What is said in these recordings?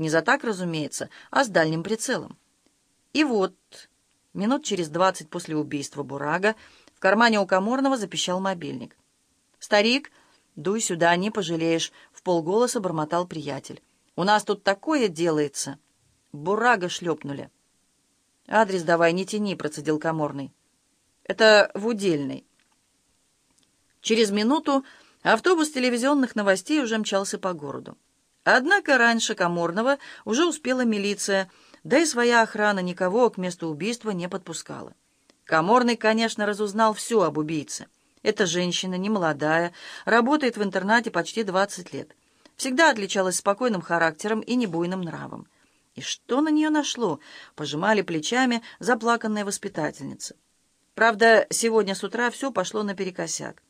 Не за так, разумеется, а с дальним прицелом. И вот, минут через двадцать после убийства Бурага, в кармане у Каморного запищал мобильник. «Старик, дуй сюда, не пожалеешь», — в полголоса бормотал приятель. «У нас тут такое делается». Бурага шлепнули. «Адрес давай, не тяни», — процедил Каморный. «Это в Удельной». Через минуту автобус телевизионных новостей уже мчался по городу. Однако раньше Каморного уже успела милиция, да и своя охрана никого к месту убийства не подпускала. Каморный, конечно, разузнал все об убийце. Эта женщина, немолодая, работает в интернате почти 20 лет. Всегда отличалась спокойным характером и небуйным нравом. И что на нее нашло? Пожимали плечами заплаканные воспитательницы. Правда, сегодня с утра все пошло наперекосяк.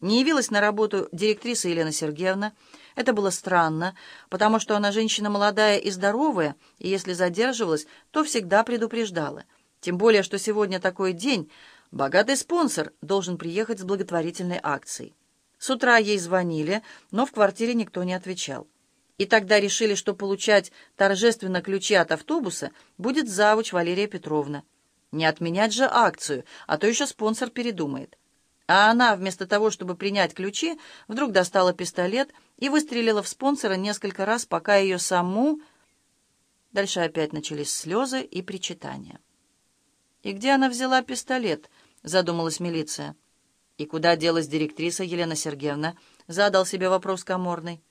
Не явилась на работу директриса Елена Сергеевна. Это было странно, потому что она женщина молодая и здоровая, и если задерживалась, то всегда предупреждала. Тем более, что сегодня такой день, богатый спонсор должен приехать с благотворительной акцией. С утра ей звонили, но в квартире никто не отвечал. И тогда решили, что получать торжественно ключи от автобуса будет завуч Валерия Петровна. Не отменять же акцию, а то еще спонсор передумает. А она, вместо того, чтобы принять ключи, вдруг достала пистолет и выстрелила в спонсора несколько раз, пока ее саму... Дальше опять начались слезы и причитания. «И где она взяла пистолет?» — задумалась милиция. «И куда делась директриса Елена Сергеевна?» — задал себе вопрос Каморный.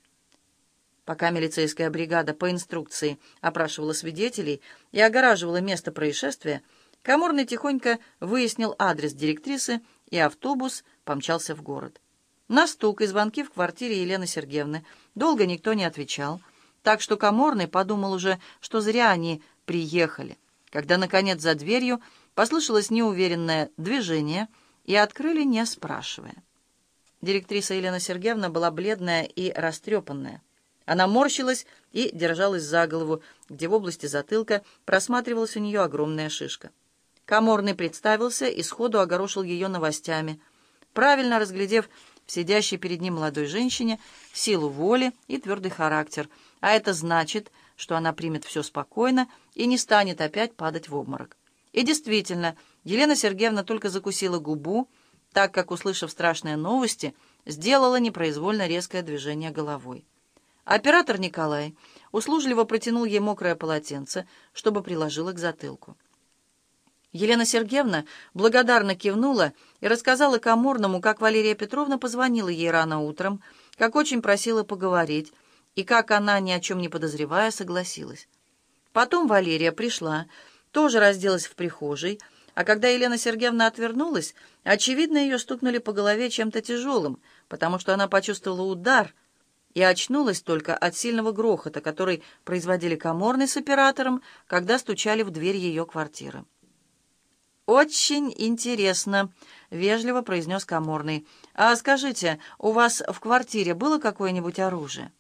Пока милицейская бригада по инструкции опрашивала свидетелей и огораживала место происшествия, Каморный тихонько выяснил адрес директрисы, и автобус помчался в город. На стук и звонки в квартире Елены Сергеевны долго никто не отвечал, так что Каморный подумал уже, что зря они приехали, когда, наконец, за дверью послышалось неуверенное движение и открыли, не спрашивая. Директриса Елена Сергеевна была бледная и растрепанная. Она морщилась и держалась за голову, где в области затылка просматривалась у нее огромная шишка. Каморный представился и сходу огорошил ее новостями, правильно разглядев в сидящей перед ним молодой женщине силу воли и твердый характер, а это значит, что она примет все спокойно и не станет опять падать в обморок. И действительно, Елена Сергеевна только закусила губу, так как, услышав страшные новости, сделала непроизвольно резкое движение головой. Оператор Николай услужливо протянул ей мокрое полотенце, чтобы приложила к затылку. Елена Сергеевна благодарно кивнула и рассказала Каморному, как Валерия Петровна позвонила ей рано утром, как очень просила поговорить, и как она, ни о чем не подозревая, согласилась. Потом Валерия пришла, тоже разделась в прихожей, а когда Елена Сергеевна отвернулась, очевидно, ее стукнули по голове чем-то тяжелым, потому что она почувствовала удар и очнулась только от сильного грохота, который производили Каморный с оператором, когда стучали в дверь ее квартиры. «Очень интересно», — вежливо произнес Каморный. «А скажите, у вас в квартире было какое-нибудь оружие?»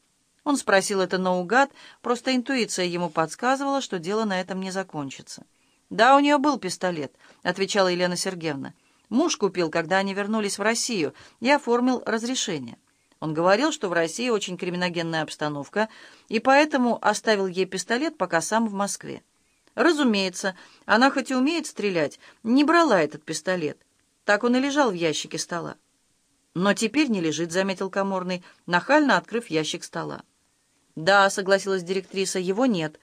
Он спросил это наугад, просто интуиция ему подсказывала, что дело на этом не закончится. «Да, у нее был пистолет», — отвечала Елена Сергеевна. «Муж купил, когда они вернулись в Россию, и оформил разрешение. Он говорил, что в России очень криминогенная обстановка, и поэтому оставил ей пистолет, пока сам в Москве. Разумеется, она хоть и умеет стрелять, не брала этот пистолет. Так он и лежал в ящике стола. «Но теперь не лежит», — заметил Каморный, нахально открыв ящик стола. «Да», — согласилась директриса, — «его нет».